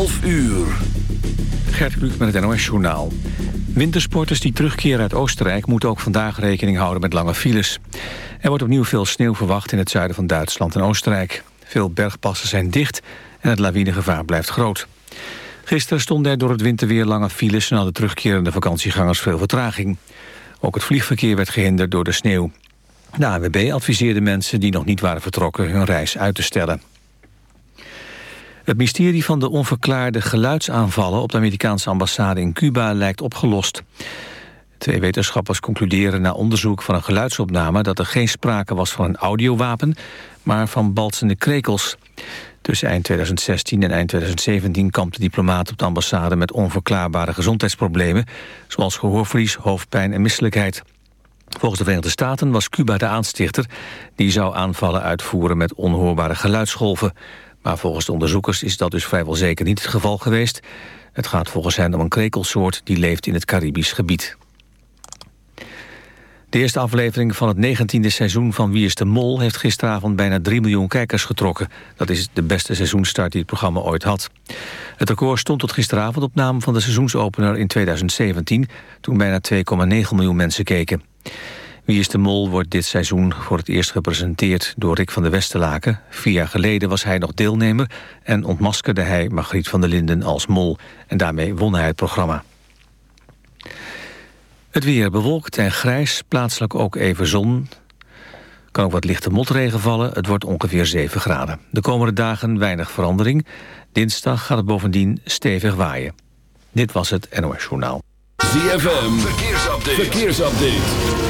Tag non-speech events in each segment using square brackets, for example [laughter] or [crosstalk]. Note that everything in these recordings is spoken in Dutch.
12 uur. Gert Kluk met het NOS Journaal. Wintersporters die terugkeren uit Oostenrijk... moeten ook vandaag rekening houden met lange files. Er wordt opnieuw veel sneeuw verwacht in het zuiden van Duitsland en Oostenrijk. Veel bergpassen zijn dicht en het lawinegevaar blijft groot. Gisteren stonden er door het winterweer lange files... en hadden terugkerende vakantiegangers veel vertraging. Ook het vliegverkeer werd gehinderd door de sneeuw. De AWB adviseerde mensen die nog niet waren vertrokken... hun reis uit te stellen. Het mysterie van de onverklaarde geluidsaanvallen... op de Amerikaanse ambassade in Cuba lijkt opgelost. Twee wetenschappers concluderen na onderzoek van een geluidsopname... dat er geen sprake was van een audiowapen, maar van balsende krekels. Tussen eind 2016 en eind 2017 kampte diplomaat op de ambassade... met onverklaarbare gezondheidsproblemen... zoals gehoorverlies, hoofdpijn en misselijkheid. Volgens de Verenigde Staten was Cuba de aanstichter... die zou aanvallen uitvoeren met onhoorbare geluidsgolven. Maar volgens de onderzoekers is dat dus vrijwel zeker niet het geval geweest. Het gaat volgens hen om een krekelsoort die leeft in het Caribisch gebied. De eerste aflevering van het negentiende seizoen van Wie is de Mol... heeft gisteravond bijna 3 miljoen kijkers getrokken. Dat is de beste seizoenstart die het programma ooit had. Het record stond tot gisteravond op naam van de seizoensopener in 2017... toen bijna 2,9 miljoen mensen keken. Wie is de Mol wordt dit seizoen voor het eerst gepresenteerd door Rick van der Westerlaken. Vier jaar geleden was hij nog deelnemer en ontmaskerde hij Margriet van der Linden als mol. En daarmee won hij het programma. Het weer bewolkt en grijs, plaatselijk ook even zon. Kan ook wat lichte motregen vallen, het wordt ongeveer 7 graden. De komende dagen weinig verandering. Dinsdag gaat het bovendien stevig waaien. Dit was het NOS Journaal. ZFM, verkeersupdate. verkeersupdate.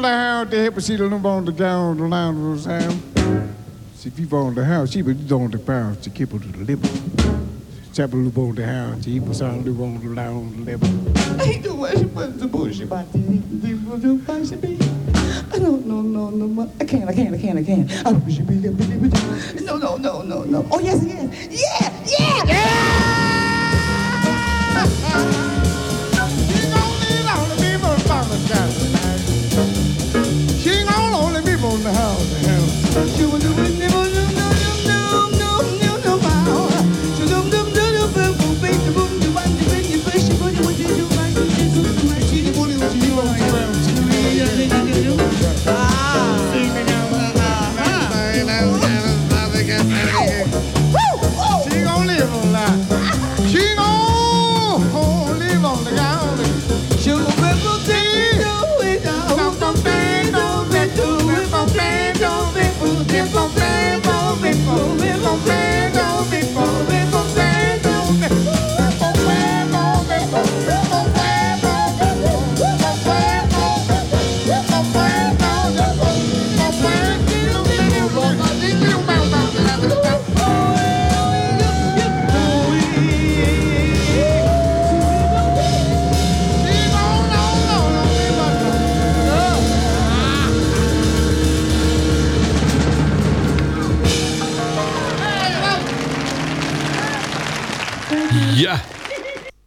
loud, they help see the number on the down the line of the sound. See people on the house, she was on the power to keep her to the liver. Chapel loop on the house, she was on the on the line on the liver. I do way she was the bullshit about the people do by she be. I don't know, no, no, I can't, I can't, I can't, I can't. I wish she be the baby. No, no, no, no, no. Oh, yes, yes. Yeah, yeah, yeah! [laughs]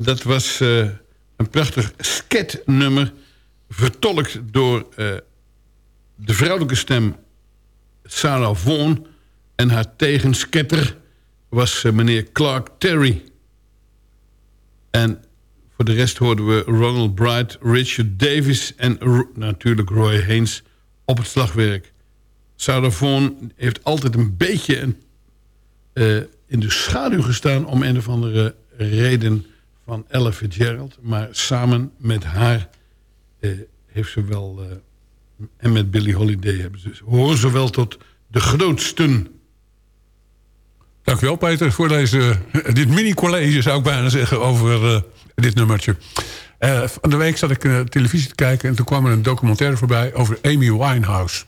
dat was eh, een prachtig sketnummer... vertolkt door eh, de vrouwelijke stem Sarah Vaughan... en haar tegensketter was eh, meneer Clark Terry. En voor de rest hoorden we Ronald Bright, Richard Davis... en natuurlijk Roy Haynes op het slagwerk. Sarah Vaughan heeft altijd een beetje een in de schaduw gestaan... om een of andere reden van Ella Fitzgerald. Maar samen met haar eh, heeft ze wel... eh, en met Billie Holiday hebben ze, horen ze wel tot de grootsten. Dankjewel Peter voor deze, dit mini-college zou ik bijna zeggen over eh, dit nummertje. Eh, van de week zat ik uh, televisie te kijken en toen kwam er een documentaire voorbij over Amy Winehouse.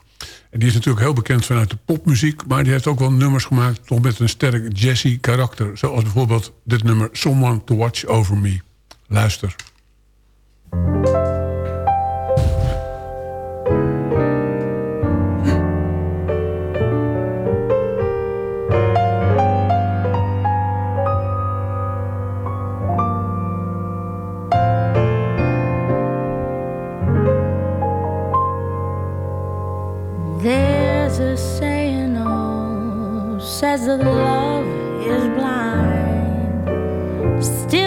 Die is natuurlijk heel bekend vanuit de popmuziek, maar die heeft ook wel nummers gemaakt toch met een sterk jazzy karakter. Zoals bijvoorbeeld dit nummer Someone to Watch Over Me. Luister. There's a saying, oh, says that love is blind. Still,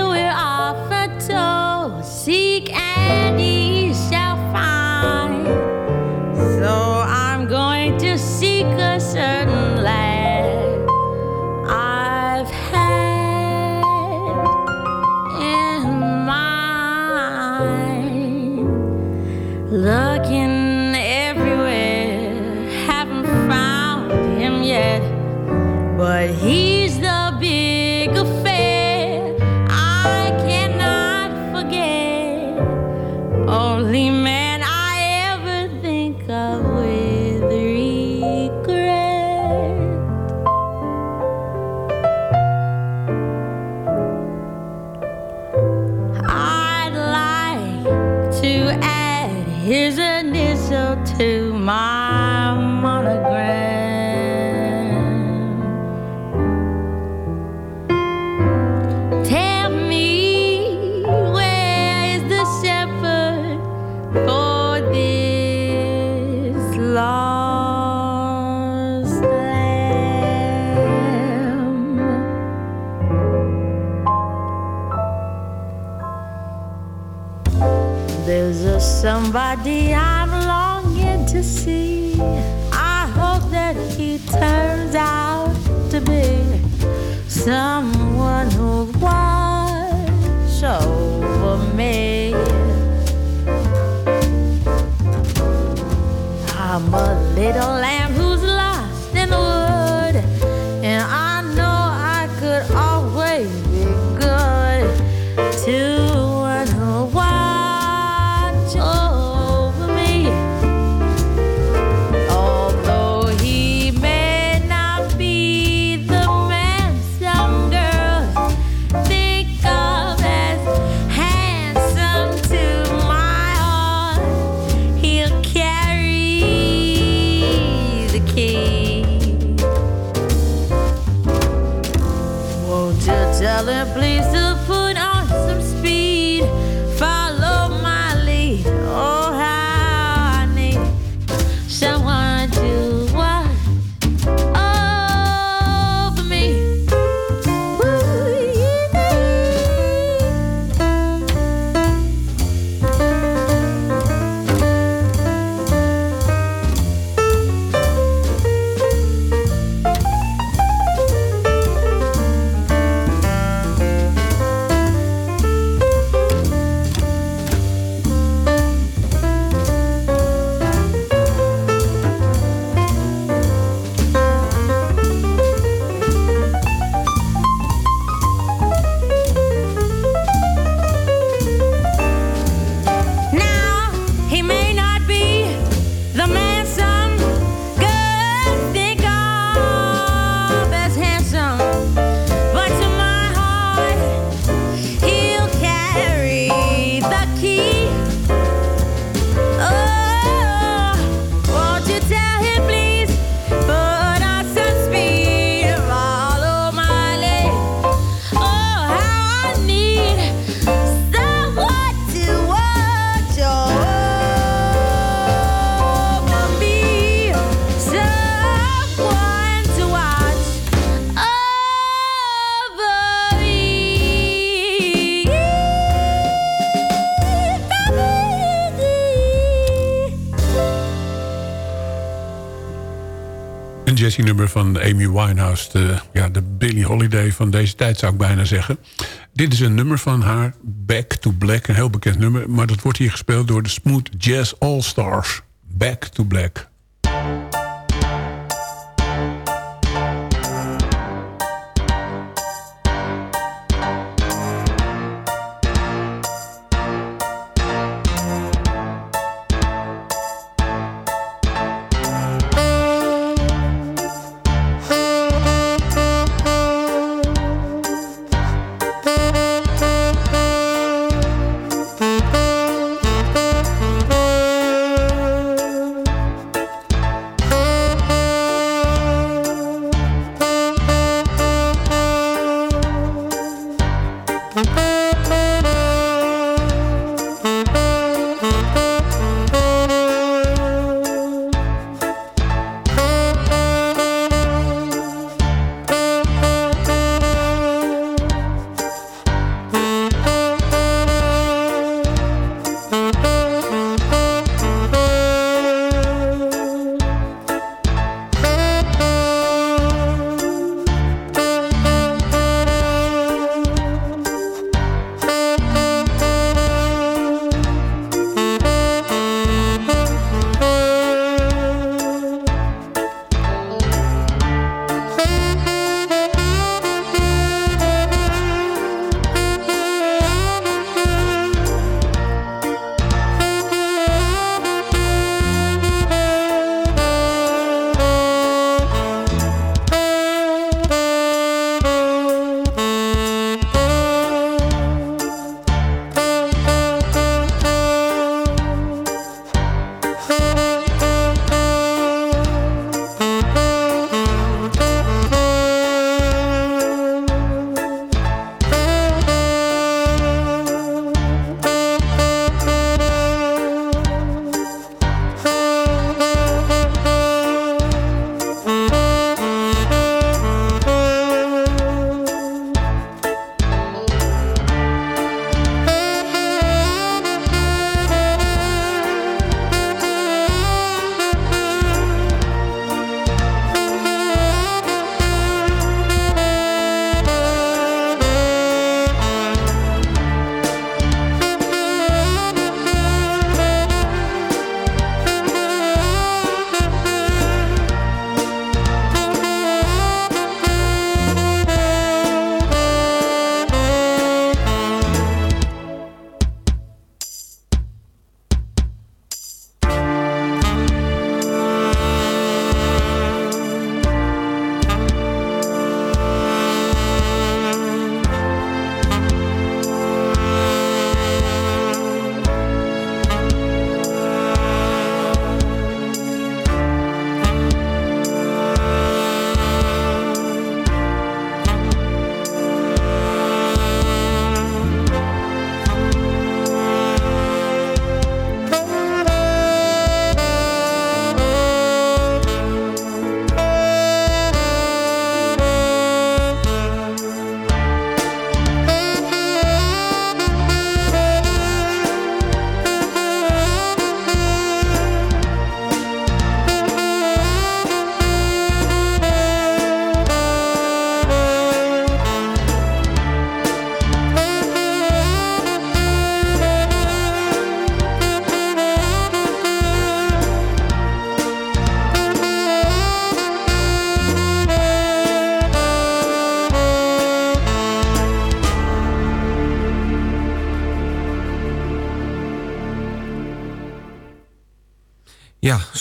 nummer van Amy Winehouse. De, ja, de Billie Holiday van deze tijd zou ik bijna zeggen. Dit is een nummer van haar, Back to Black. Een heel bekend nummer, maar dat wordt hier gespeeld door de Smooth Jazz All Stars. Back to Black.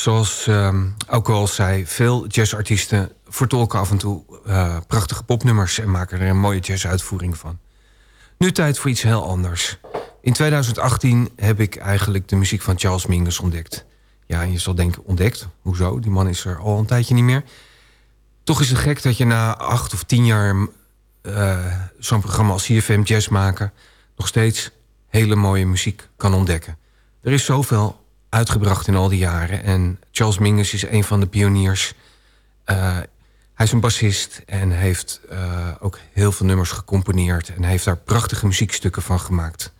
Zoals um, ook al zei, veel jazzartiesten vertolken af en toe uh, prachtige popnummers en maken er een mooie jazzuitvoering van. Nu tijd voor iets heel anders. In 2018 heb ik eigenlijk de muziek van Charles Mingus ontdekt. Ja, en je zal denken, ontdekt? Hoezo? Die man is er al een tijdje niet meer. Toch is het gek dat je na acht of tien jaar uh, zo'n programma als CFM Jazz maken... nog steeds hele mooie muziek kan ontdekken. Er is zoveel uitgebracht in al die jaren. En Charles Mingus is een van de pioniers. Uh, hij is een bassist en heeft uh, ook heel veel nummers gecomponeerd... en heeft daar prachtige muziekstukken van gemaakt.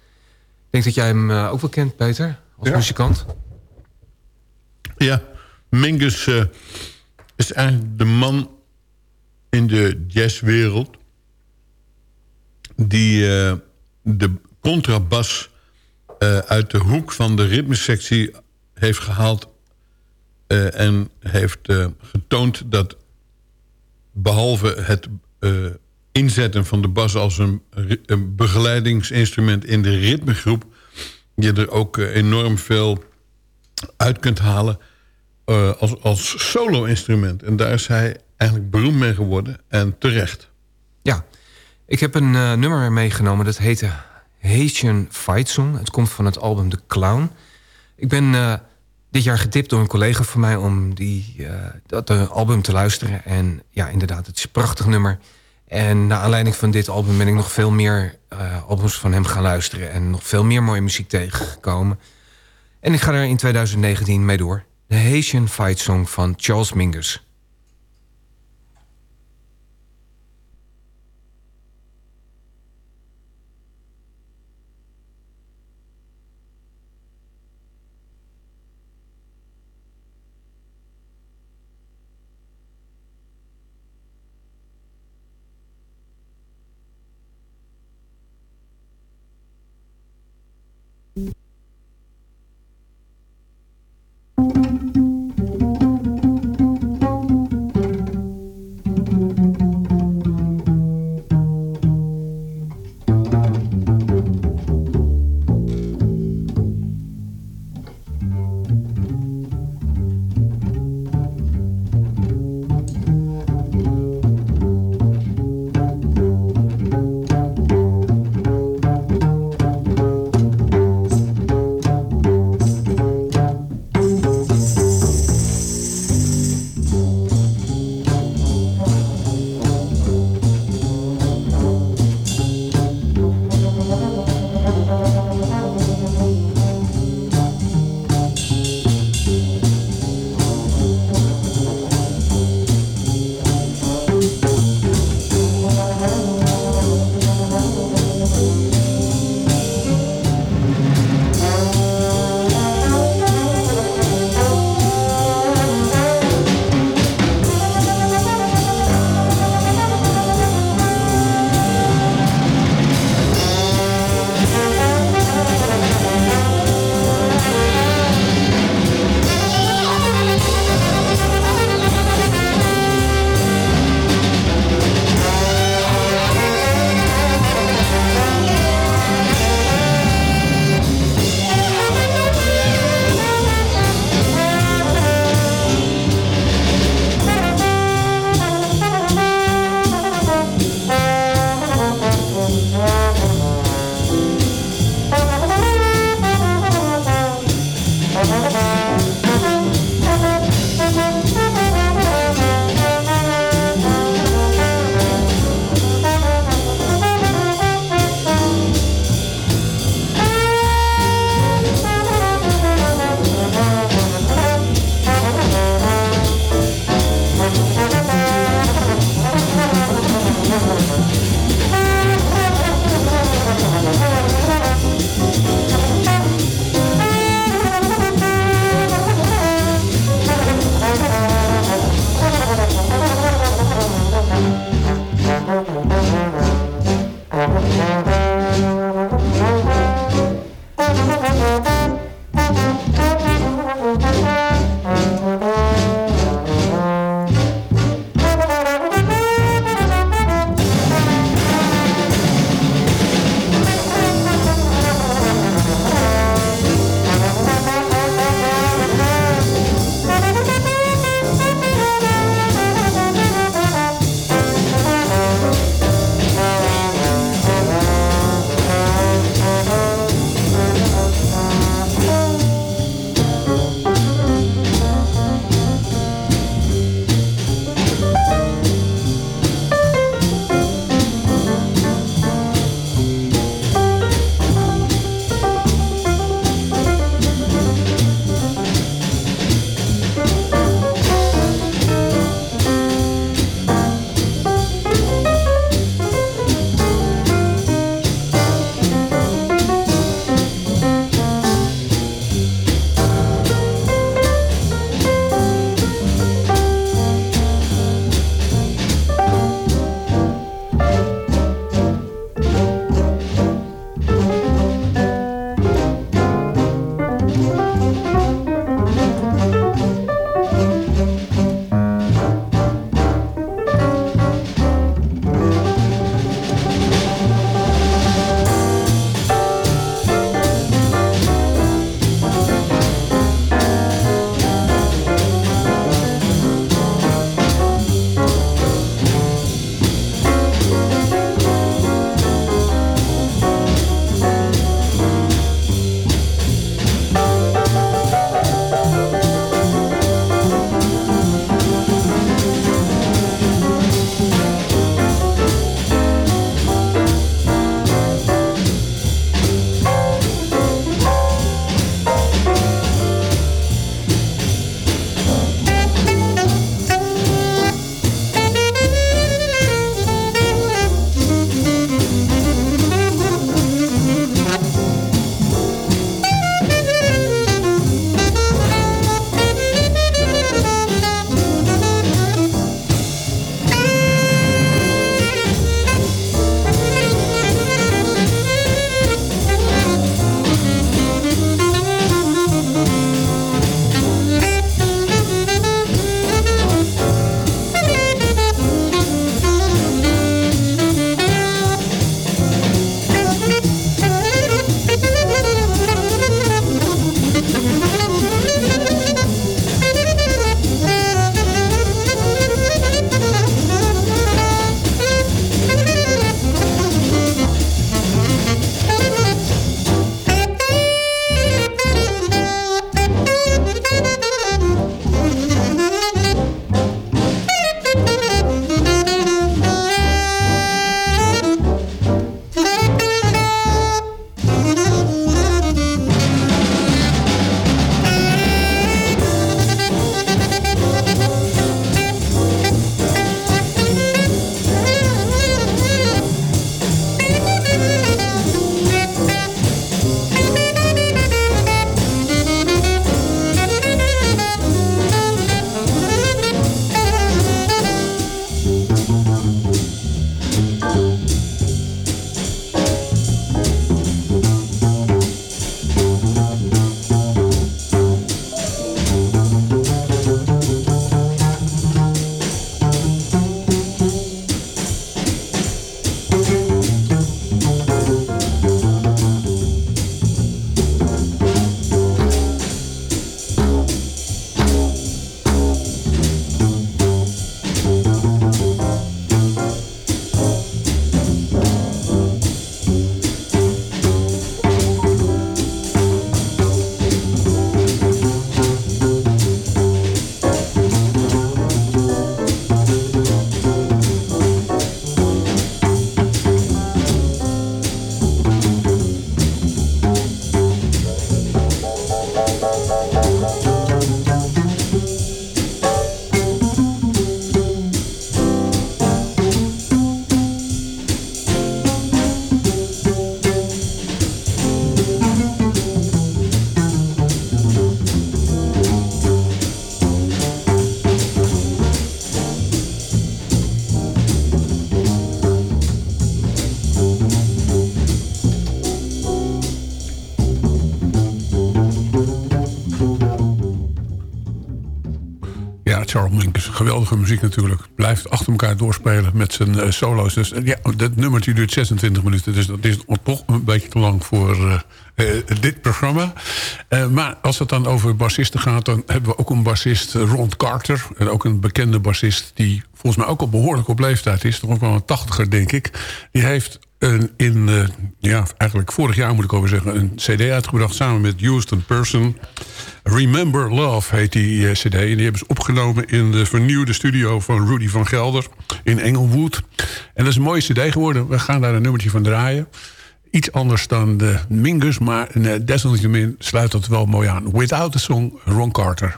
Ik denk dat jij hem uh, ook wel kent, Peter, als Ja. muzikant. Ja, Mingus eh, is eigenlijk de man in de jazzwereld... die eh, de contrabas eh, uit de hoek van de ritmesectie heeft gehaald... eh, en heeft eh, getoond dat behalve het inzetten van de bas... als een, begeleidingsinstrument in de ritmegroep... je er ook enorm veel uit kunt halen als, als solo-instrument. En daar is hij eigenlijk beroemd mee geworden. En terecht. Ja, ik heb een nummer meegenomen dat heette Haitian Fight Song. Het komt van het album The Clown. Ik ben eh, dit jaar getipt door een collega van mij om die, eh, dat eh, album te luisteren. En ja, inderdaad, het is een prachtig nummer. En naar aanleiding van dit album ben ik nog veel meer albums van hem gaan luisteren. En nog veel meer mooie muziek tegengekomen. En ik ga er in 2019 mee door. De Haitian Fight Song van Charles Mingus. Geweldige muziek natuurlijk. Blijft achter elkaar doorspelen met zijn eh, solo's. Dus eh, ja, dat nummertje duurt 26 minuten. Dus dat is toch een beetje te lang voor eh, dit programma. Maar als het dan over bassisten gaat... dan hebben we ook een bassist, Ron Carter. En ook een bekende bassist die volgens mij ook al behoorlijk op leeftijd is. Toch ook wel een tachtiger, denk ik. Die heeft een, in, eh, ja, eigenlijk vorig jaar moet ik over zeggen... een cd uitgebracht samen met Houston Person. Remember Love heet die eh, cd. En die hebben ze opgenomen in de vernieuwde studio van Rudy van Gelder... in Englewood. En dat is een mooie cd geworden. We gaan daar een nummertje van draaien. Iets anders dan de Mingus, maar eh, desalniettemin sluit dat wel mooi aan. Without the Song, Ron Carter.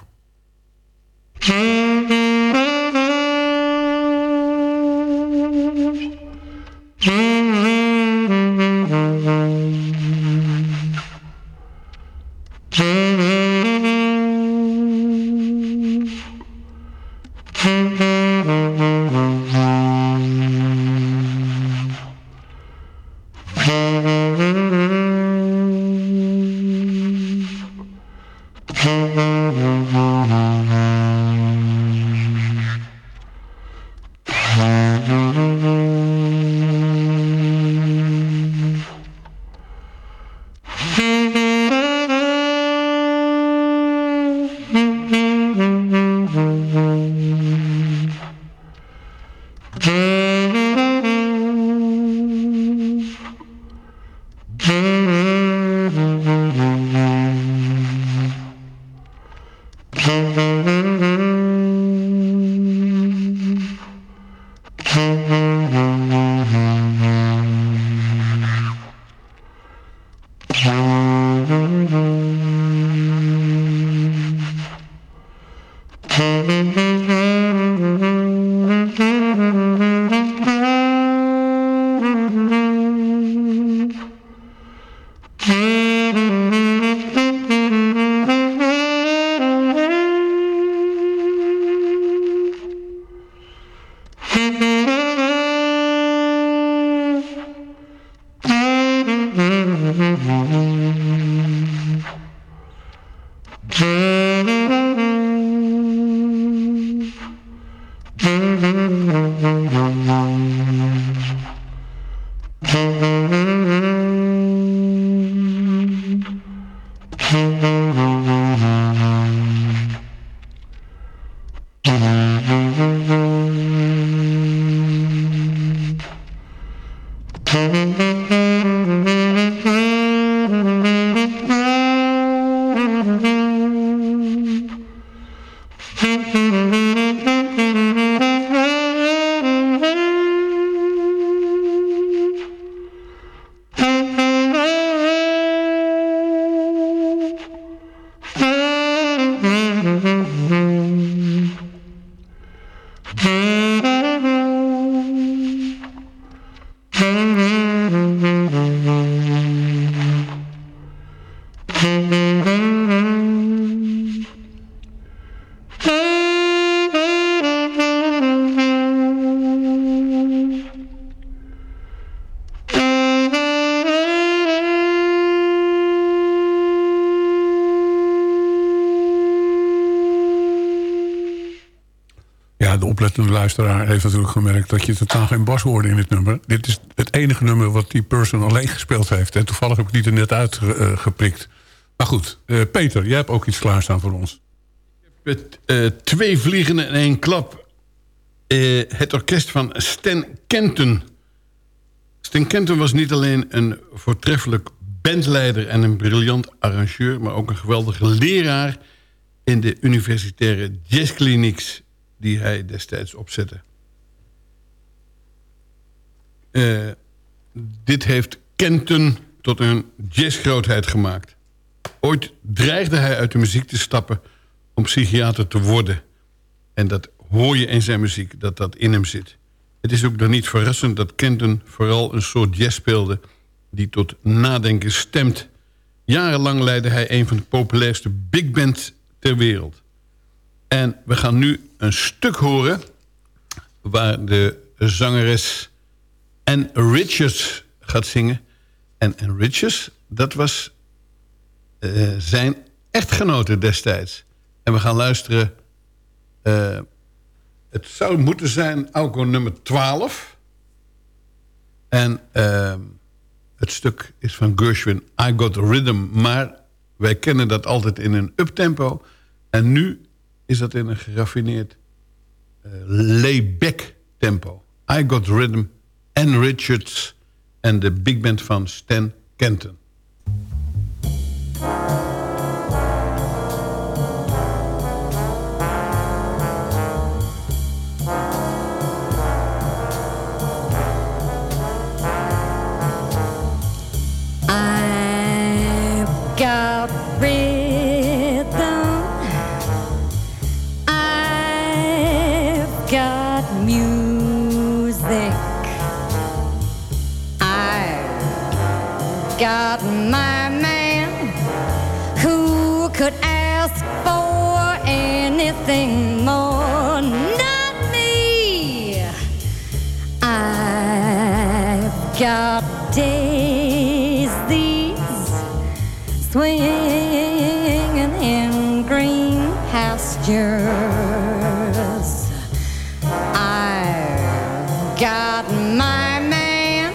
Luisteraar heeft natuurlijk gemerkt... dat je totaal geen bas hoorde in dit nummer. Dit is het enige nummer wat die person alleen gespeeld heeft. En toevallig heb ik die er net uitgeprikt. maar goed, eh, Peter, jij hebt ook iets klaarstaan voor ons. Met eh, twee vliegen in één klap. Eh, het orkest van Stan Kenton. Stan Kenton was niet alleen een voortreffelijk bandleider... en een briljant arrangeur... maar ook een geweldige leraar... in de universitaire jazzklinieks die hij destijds opzette. Eh, dit heeft Kenton tot een jazzgrootheid gemaakt. Ooit dreigde hij uit de muziek te stappen om psychiater te worden. En dat hoor je in zijn muziek, dat dat in hem zit. Het is ook dan niet verrassend dat Kenton vooral een soort jazz speelde... die tot nadenken stemt. Jarenlang leidde hij een van de populairste big bands ter wereld. En we gaan nu een stuk horen... waar de zangeres Ann Richards gaat zingen. En Richards, dat was uh, zijn echtgenote destijds. En we gaan luisteren Eh, het zou moeten zijn Auko nummer 12. En eh, het stuk is van Gershwin, I Got Rhythm. Maar wij kennen dat altijd in een uptempo. En nu is dat in een geraffineerd uh, layback tempo. I Got Rhythm, Ann Richards en de big band van Stan Kenton. Pastures. I've got my man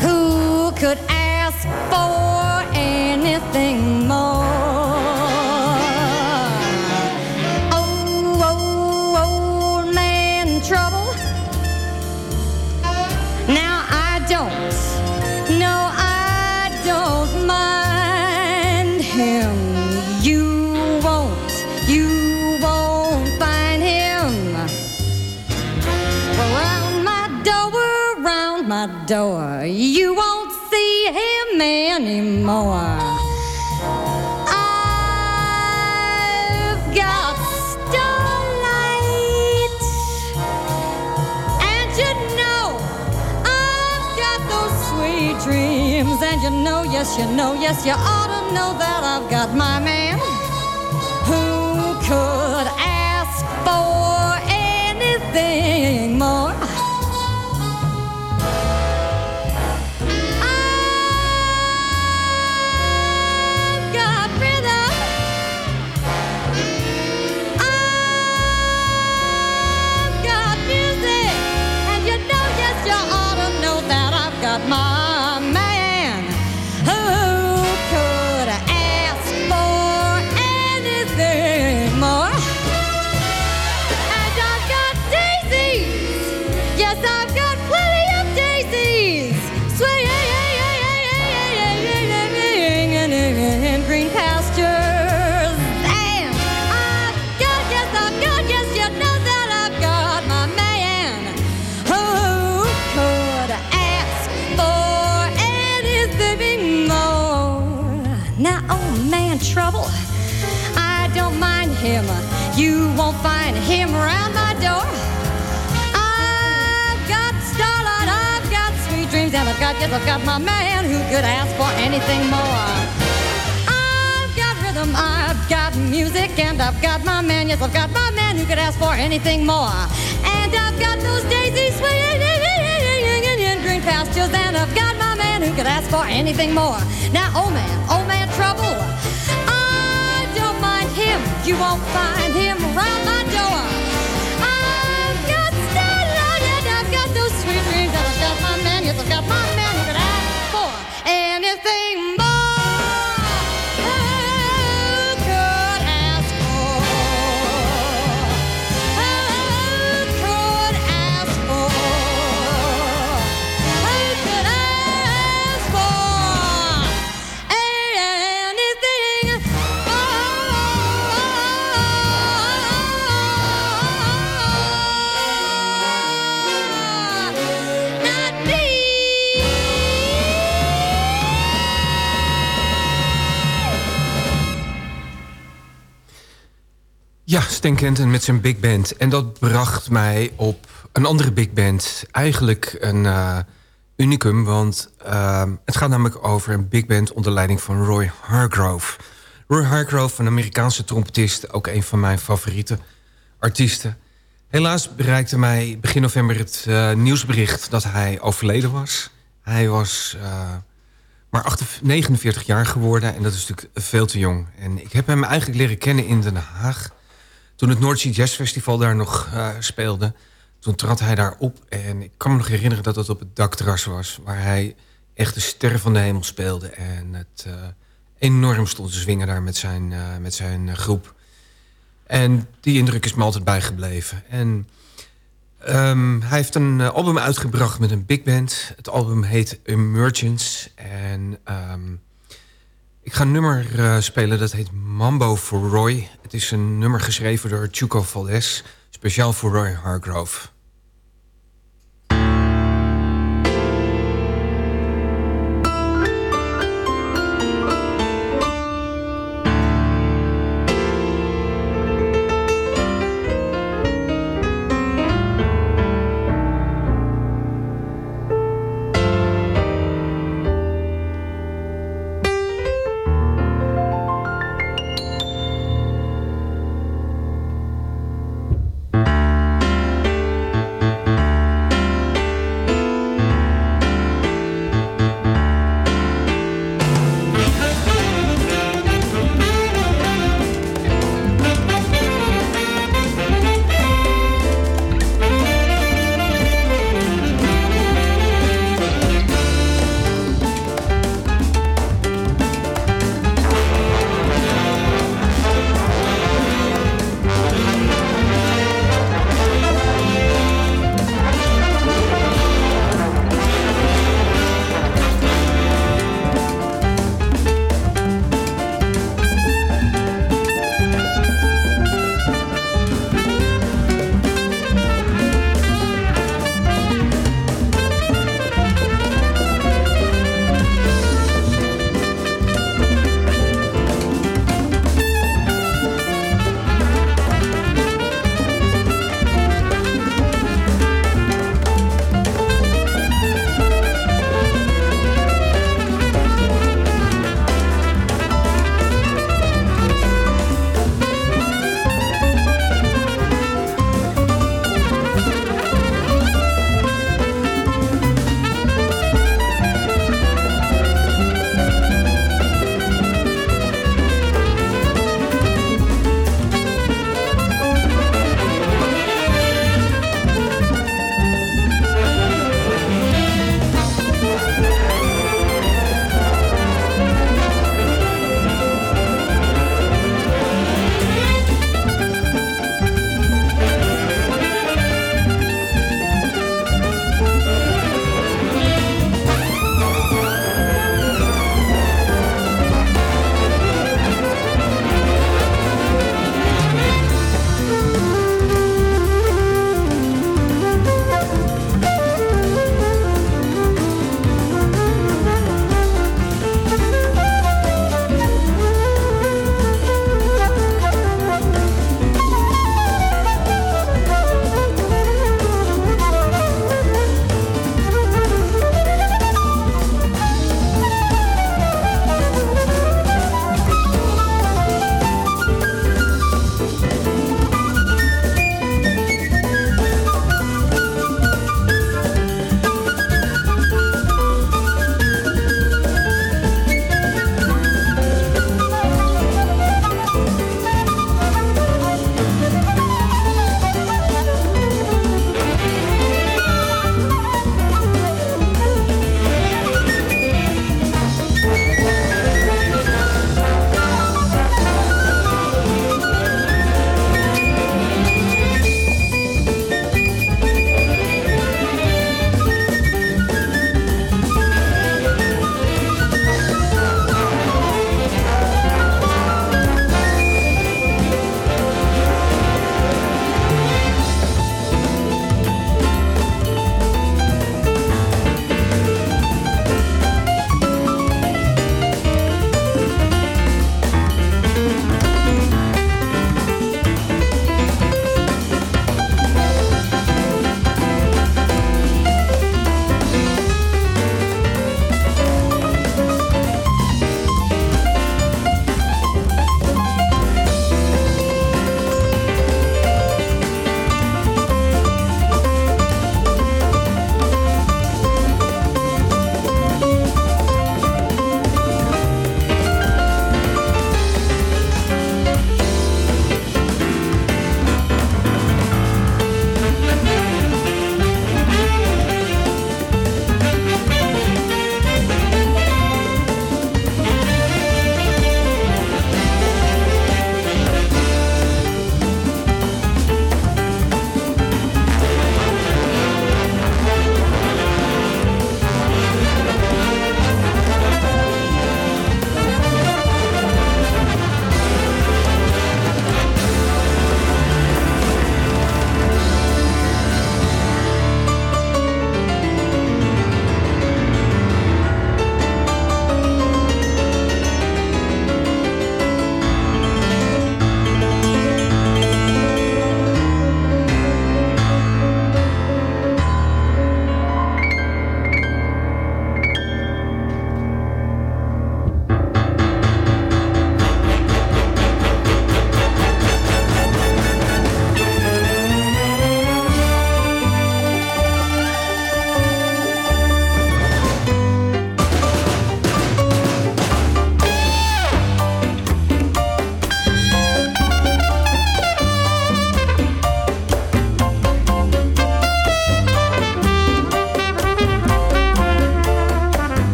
who could ask for anything anymore. I've got starlight. And you know, I've got those sweet dreams. And you know, yes, you know, yes, you ought to know that I've got my man dreams, and I've got, my man who could ask for anything more. I've got rhythm, I've got music, and I've got my man, yes, I've got my man who could ask for anything more. And I've got those daisies swinging in green pastures, and I've got my man who could ask for anything more. Now, oh man, oh man, trouble. I don't mind him, you won't find him around my door. I've got starlight, and I've got those sweet dreams, and I've got my man, yes, I've got my everything. Stan Kenton met zijn big band. En dat bracht mij op een andere big band. Eigenlijk een eh, unicum, want eh, het gaat namelijk over een big band... onder leiding van Roy Hargrove. Roy Hargrove, een Amerikaanse trompetist... ook een van mijn favoriete artiesten. Helaas bereikte mij begin november het eh, nieuwsbericht... dat hij overleden was. Hij was maar 48 49 jaar geworden en dat is natuurlijk veel te jong. En ik heb hem eigenlijk leren kennen in Den Haag Toen het Noordzee Jazz Festival daar nog eh, speelde... toen trad hij daar op. En ik kan me nog herinneren dat het op het dakterras was... waar hij echt de sterren van de hemel speelde. En het eh, enorm stond te zwingen daar met zijn, eh, met zijn groep. En die indruk is me altijd bijgebleven. En ehm, hij heeft een album uitgebracht met een big band. Het album heet Emergence. En ehm, ik ga een nummer eh, spelen dat heet Mambo for Roy. Het is een nummer geschreven door Chuco Valdez. Speciaal voor Roy Hargrove.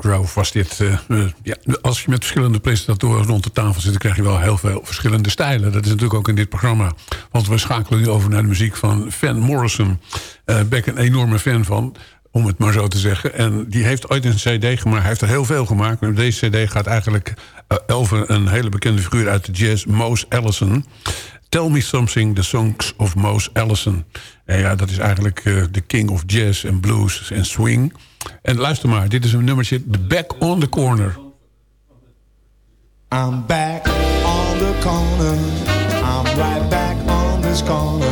Hartgrove was dit. eh, eh, ja, als je met verschillende presentatoren rond de tafel zit... dan krijg je wel heel veel verschillende stijlen. Dat is natuurlijk ook in dit programma. Want we schakelen nu over naar de muziek van Van Morrison. Eh ben ik een enorme fan van, om het maar zo te zeggen. En die heeft ooit een cd gemaakt. Hij heeft er heel veel gemaakt. Maar deze cd gaat eigenlijk over een hele bekende figuur uit de jazz... Mose Allison. Tell Me Something, The Songs of Mose Allison. En ja, dat is eigenlijk de king of jazz en blues en swing. En luister maar, dit is een nummertje, The Back on the Corner. I'm back on the corner. I'm right back on this corner.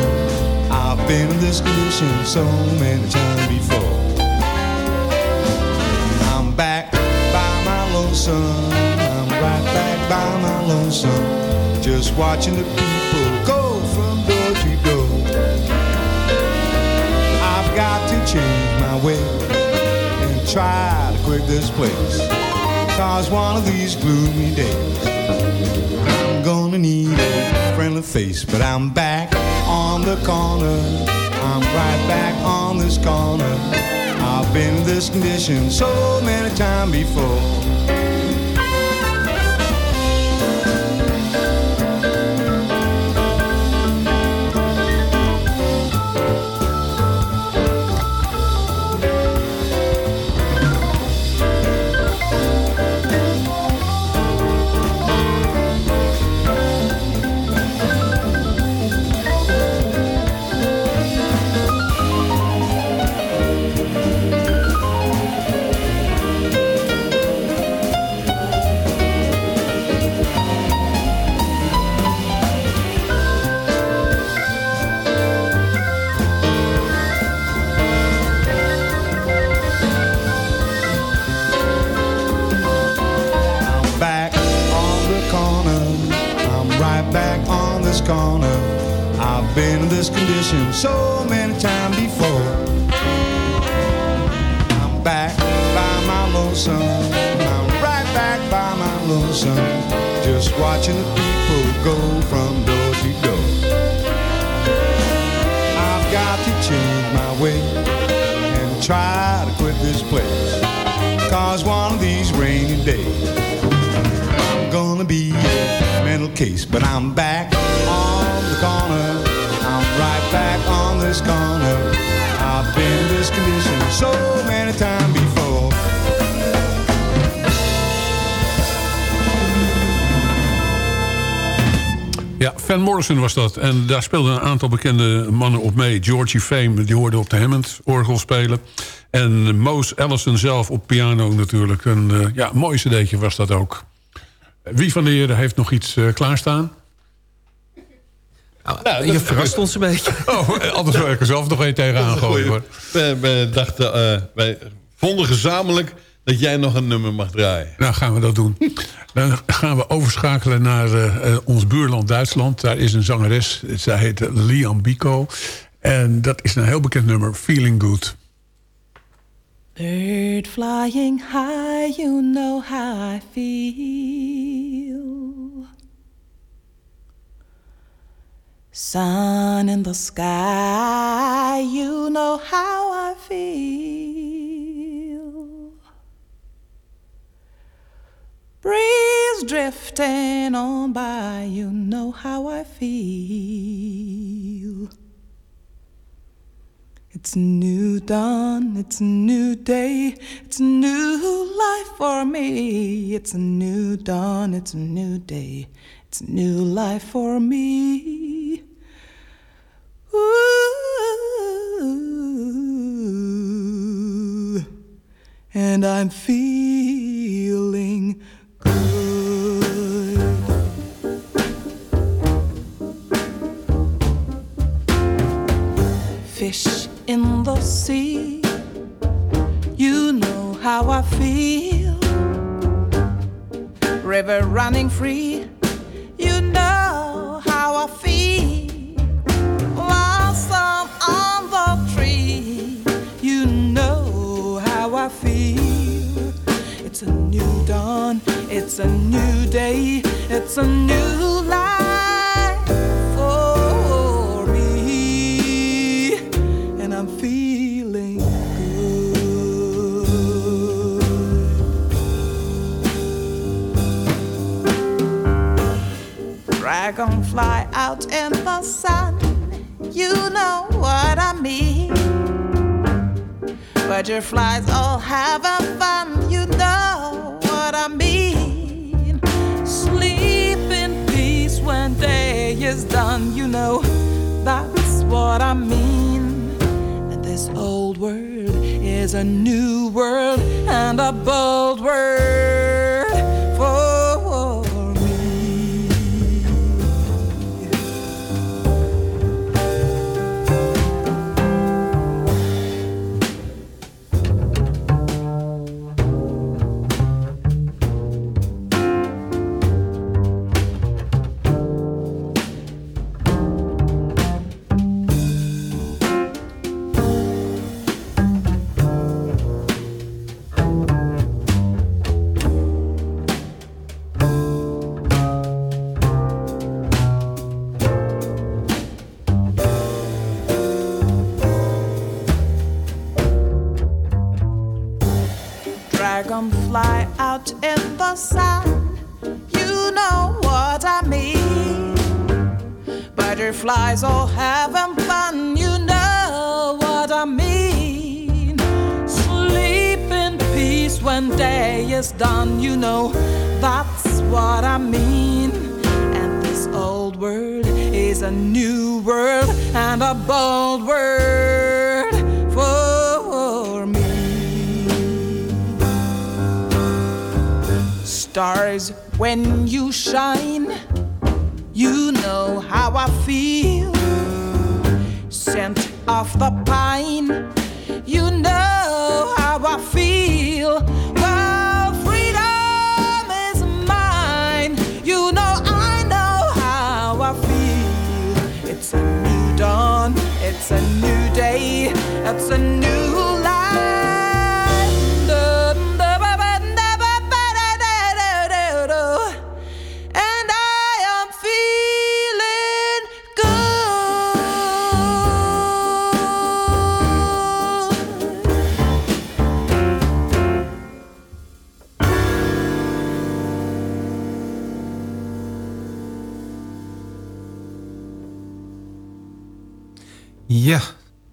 I've been in this condition so many times before. I'm back by my lonesome. I'm right back by my lonesome. Just watching the people go from door to door. I've got to change my way try to quit this place. Cause one of these gloomy days I'm gonna need a friendly face. But I'm back on the corner. I'm right back on this corner. I've been in this condition so many times before condition so many times before. I'm back by my lonesome. I'm right back by my lonesome. Just watching the people go from door to door. I've got to change my way and try to quit this place. Cause one of these rainy days I'm gonna be a mental case, but I'm back on the corner. Back on this corner. I've been this condition so many times before. Ja, Van Morrison was dat. En daar speelden een aantal bekende mannen op mee. Georgie Fame, die hoorde op de Hammond orgel spelen. En Mose Allison zelf op piano natuurlijk. Een eh, ja, mooi cd'tje was dat ook. Wie van de heren heeft nog iets eh, klaarstaan? Nou, je verrast ons een beetje. [laughs] Oh, anders wil ik er zelf nog één tegenaan gooien. We, we dachten, eh, wij vonden gezamenlijk dat jij nog een nummer mag draaien. Nou, gaan we dat doen. Dan gaan we overschakelen naar eh, eh, ons buurland Duitsland. Daar is een zangeres, zij heet Liam Biko. En dat is een heel bekend nummer, Feeling Good. Bird flying high, you know how I feel. Sun in the sky, you know how I feel. Breeze drifting on by, you know how I feel. It's new dawn, it's a new day, it's a new life for me. It's a new dawn, it's a new day, it's a new life for me. Ooh, and I'm feeling good. Fish in the sea, you know how I feel. River running free, some new life for me, and I'm feeling good. Dragonfly out in the sun, you know what I mean. Butterflies all have a a new world and a bold Dragonfly out in the sun. You know what I mean. Butterflies all having fun. You know what I mean. Sleep in peace when day is done. You know that's what I mean. And this old world is a new world and a bold world Stars, when you shine, you know how I feel. Scent of the pine, you know how I feel. Well, freedom is mine. You know I know how I feel. It's a new dawn, it's a new day, it's a new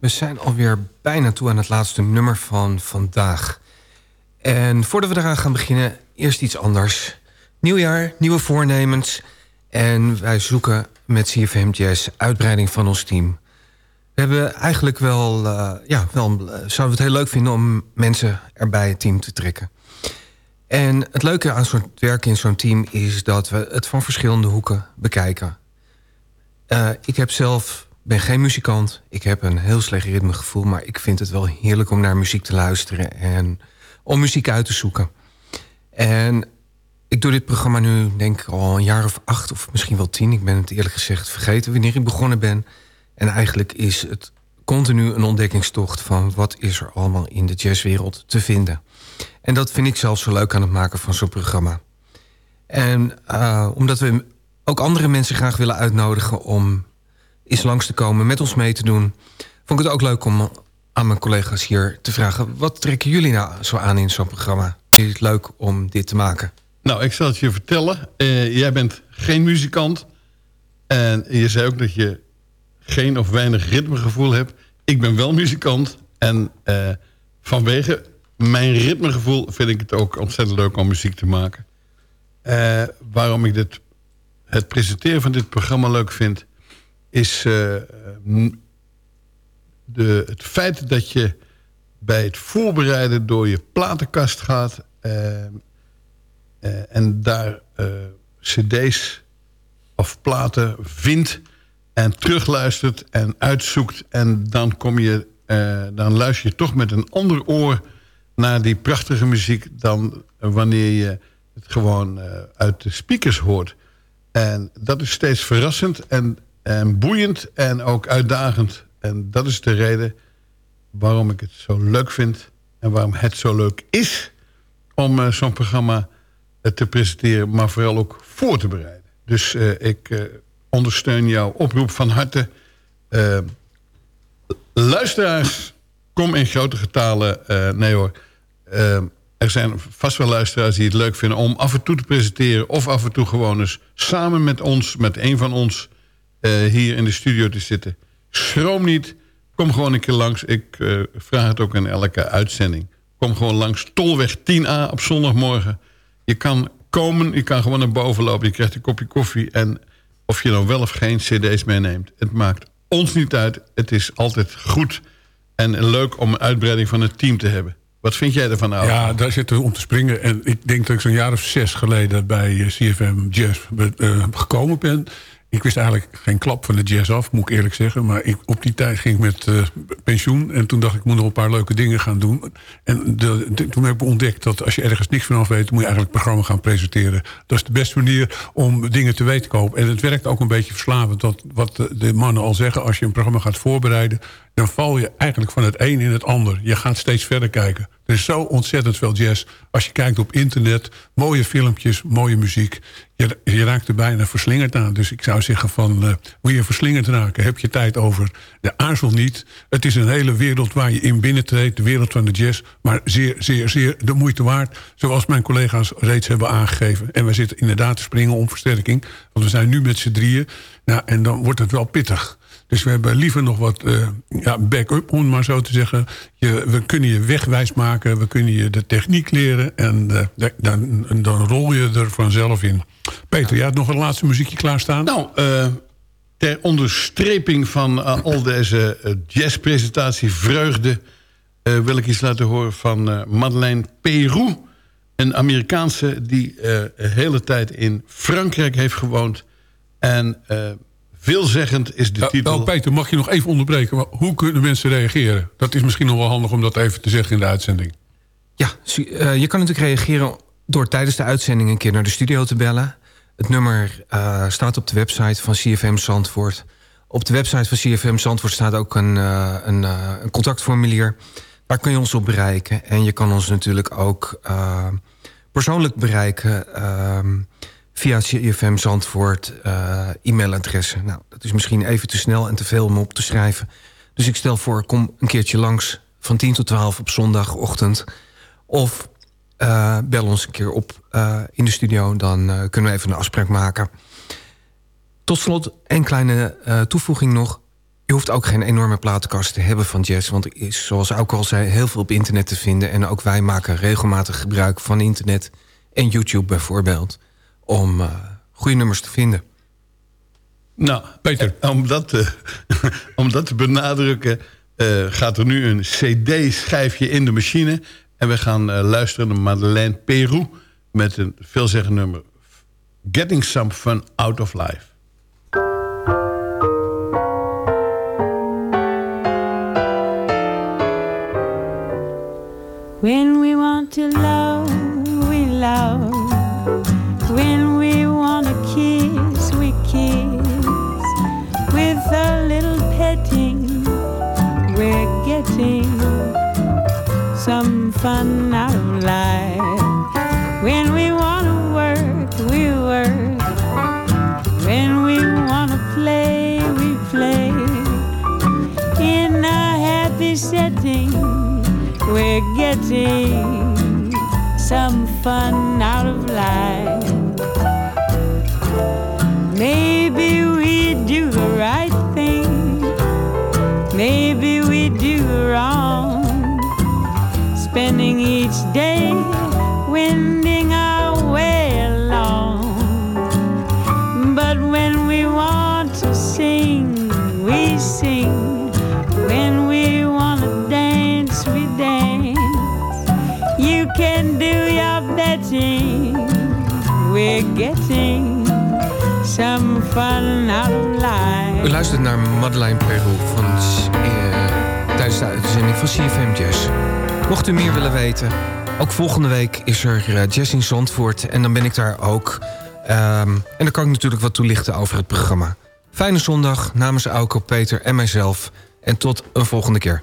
we zijn alweer bijna toe aan het laatste nummer van vandaag. En voordat we eraan gaan beginnen, eerst iets anders. Nieuwjaar, nieuwe voornemens. En wij zoeken met CFM uitbreiding van ons team. We hebben eigenlijk wel, eh, ja, wel eh, zouden we het heel leuk vinden om mensen erbij het team te trekken. En het leuke aan zo'n werken in zo'n team is dat we het van verschillende hoeken bekijken. Eh, ik heb zelf, ben geen muzikant. Ik heb een heel slecht ritmegevoel, maar ik vind het wel heerlijk om naar muziek te luisteren en om muziek uit te zoeken. En ik doe dit programma nu denk ik al een jaar of acht of misschien wel tien. Ik ben het eerlijk gezegd vergeten wanneer ik begonnen ben. En eigenlijk is het continu een ontdekkingstocht van wat is er allemaal in de jazzwereld te vinden. En dat vind ik zelf zo leuk aan het maken van zo'n programma. En uh, omdat we ook andere mensen graag willen uitnodigen om eens langs te komen, met ons mee te doen, vond ik het ook leuk om aan mijn collega's hier te vragen: wat trekken jullie nou zo aan in zo'n programma? Is het leuk om dit te maken? Nou, ik zal het je vertellen. Uh, jij bent geen muzikant. En je zei ook dat je geen of weinig ritmegevoel hebt. Ik ben wel muzikant. En uh, vanwege mijn ritmegevoel vind ik het ook ontzettend leuk om muziek te maken. Uh, waarom ik dit, het presenteren van dit programma leuk vind... is de, het feit dat je bij het voorbereiden door je platenkast gaat... Uh, en daar cd's of platen vindt en terugluistert en uitzoekt... en dan, kom je, dan luister je toch met een ander oor naar die prachtige muziek... dan wanneer je het gewoon uit de speakers hoort. En dat is steeds verrassend en, en boeiend en ook uitdagend. En dat is de reden waarom ik het zo leuk vind... en waarom het zo leuk is om zo'n programma te presenteren, maar vooral ook voor te bereiden. Dus uh, ik ondersteun jouw oproep van harte. Luisteraars, kom in grote getalen. nee hoor, er zijn vast wel luisteraars die het leuk vinden... om af en toe te presenteren of af en toe gewoon eens... samen met ons, met een van ons... eh, hier in de studio te zitten. Schroom niet, kom gewoon een keer langs. Ik eh, vraag het ook in elke uitzending. Kom gewoon langs Tolweg 10A op zondagmorgen. Je kan komen, je kan gewoon naar boven lopen. Je krijgt een kopje koffie. En of je nou wel of geen cd's meeneemt... het maakt ons niet uit. Het is altijd goed en leuk om een uitbreiding van het team te hebben. Wat vind jij ervan, Oude? Ja, daar zitten we om te springen. En ik denk dat ik zo'n jaar of zes geleden bij eh, CFM Jazz gekomen ben. Ik wist eigenlijk geen klap van de jazz af, moet ik eerlijk zeggen. Maar ik, op die tijd ging ik met eh, pensioen. En toen dacht ik, ik moet nog een paar leuke dingen gaan doen. En de, toen heb ik ontdekt dat als je ergens niks vanaf weet... moet je eigenlijk het programma gaan presenteren. Dat is de beste manier om dingen te weten te komen. En het werkt ook een beetje verslavend. Dat, wat de, de mannen al zeggen, als je een programma gaat voorbereiden... dan val je eigenlijk van het een in het ander. Je gaat steeds verder kijken. Er is zo ontzettend veel jazz. Als je kijkt op internet, mooie filmpjes, mooie muziek. Je, je raakt er bijna verslingerd aan. Dus ik zou zeggen van, eh wil je verslingerd raken? Heb je tijd over? De aarzel niet. Het is een hele wereld waar je in binnentreedt. De wereld van de jazz. Maar zeer, zeer, zeer de moeite waard. Zoals mijn collega's reeds hebben aangegeven. En we zitten inderdaad te springen om versterking. Want we zijn nu met z'n drieën. Nou, en dan wordt het wel pittig. Dus we hebben liever nog wat eh, ja, back-up, om maar zo te zeggen. Je, we kunnen je wegwijs maken, we kunnen je de techniek leren... en eh, dan, dan rol je er vanzelf in. Peter, jij had nog een laatste muziekje klaarstaan? Nou, eh, ter onderstreping van al deze jazzpresentatie vreugde... wil ik iets laten horen van Madeleine Peru. Een Amerikaanse die een hele tijd in Frankrijk heeft gewoond. En veelzeggend is de Ja, titel... nou, Peter, mag je nog even onderbreken? Maar hoe kunnen mensen reageren? Dat is misschien nog wel handig om dat even te zeggen in de uitzending. Ja, eh, je kan natuurlijk reageren door tijdens de uitzending een keer naar de studio te bellen. Het nummer eh, staat op de website van CFM Zandvoort. Op de website van CFM Zandvoort staat ook een, eh, een, een contactformulier. Daar kun je ons op bereiken. En je kan ons natuurlijk ook persoonlijk bereiken... via CFM Zandvoort eh, e-mailadressen. Nou, dat is misschien even te snel en te veel om op te schrijven. Dus ik stel voor, kom een keertje langs van 10 tot 12 op zondagochtend. Of eh, bel ons een keer op eh, in de studio, dan kunnen we even een afspraak maken. Tot slot een kleine toevoeging nog. Je hoeft ook geen enorme platenkast te hebben van jazz... want er is, zoals ook al zei, heel veel op internet te vinden... en ook wij maken regelmatig gebruik van internet en YouTube bijvoorbeeld... om eh, goede nummers te vinden. Nou, Peter. Om dat te, [laughs] om dat te benadrukken... eh, gaat er nu een cd-schijfje in de machine... en we gaan eh, luisteren naar Madeleine Peru... met een veelzeggend nummer... Getting Some Fun Out of Life. When we want to love, we love. Some fun out of life. When we want to work, we work. When we want to play, we play. In a happy setting, we're getting some fun out of life. Each day wending our way along. But when we want to sing, we sing. When we want to dance, we dance. You can do your betting. We're getting some fun out of life. U luistert naar Madeleine Peru van, eh, tijdens de uitzending van CFM Jazz. Mocht u meer willen weten, ook volgende week is er eh, Jazz in Zandvoort. En dan ben ik daar ook. Ehm, en dan kan ik natuurlijk wat toelichten over het programma. Fijne zondag namens Auko, Peter en mijzelf. En tot een volgende keer.